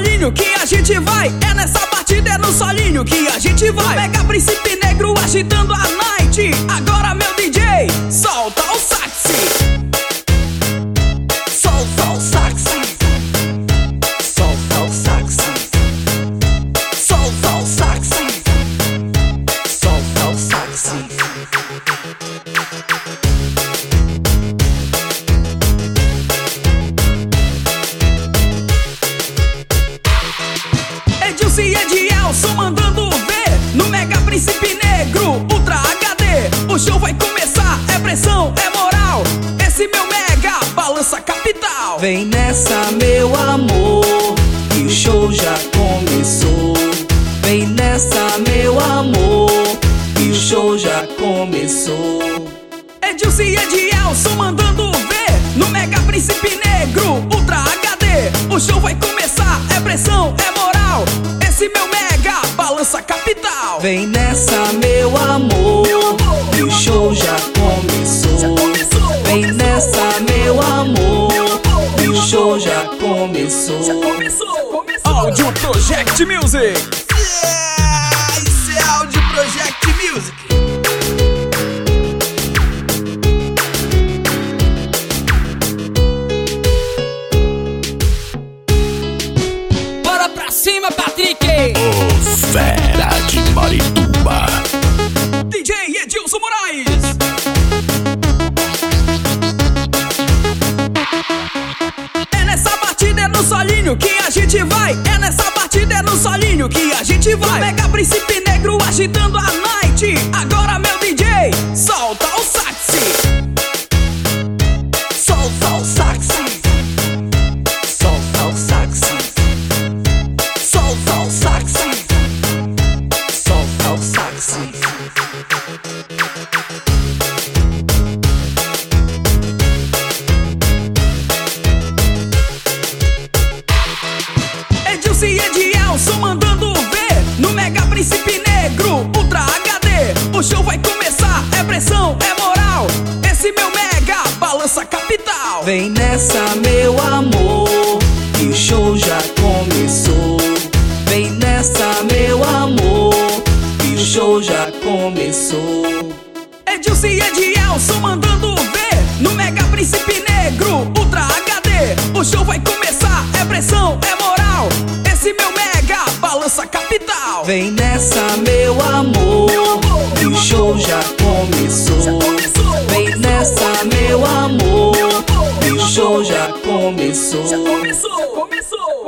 solinho que a gente vai. É nessa batida, é no solinho que a gente vai. Mega príncipe negro agitando a Esse meu Mega balança capital. Vem nessa, meu amor, que o show já começou. Vem nessa, meu amor, que o show já começou. Edilson e Edielson mandando ver no Mega Príncipe Negro Ultra HD. O show vai começar, é pressão, é moral. Esse meu Mega balança capital. Vem nessa, meu amor, Meu amor, que o meu show já começou. O show amor. já começou. Já começou, começou. Áudio Project Music. Isso é áudio Project Music. Bora pra cima, Patrick! Gente vai. É nessa batida, é no solinho que a gente vai. Mega Príncipe Negro agitando a night. Agora, meu Príncipe Negro Ultra HD. O show vai começar, é pressão, é moral. Esse meu Mega balança capital. Vem nessa, meu amor, que o show já começou. Vem nessa, meu amor, que o show já começou. Edilson e Edielson mandando ver no Mega Príncipe Negro Ultra HD. O show vai começar, é pressão, é moral. Esse meu Mega balança capital. Vem nessa, meu amor, o show já começou. Já Vem nessa, meu amor, o show já começou. Já começou, começou, começou,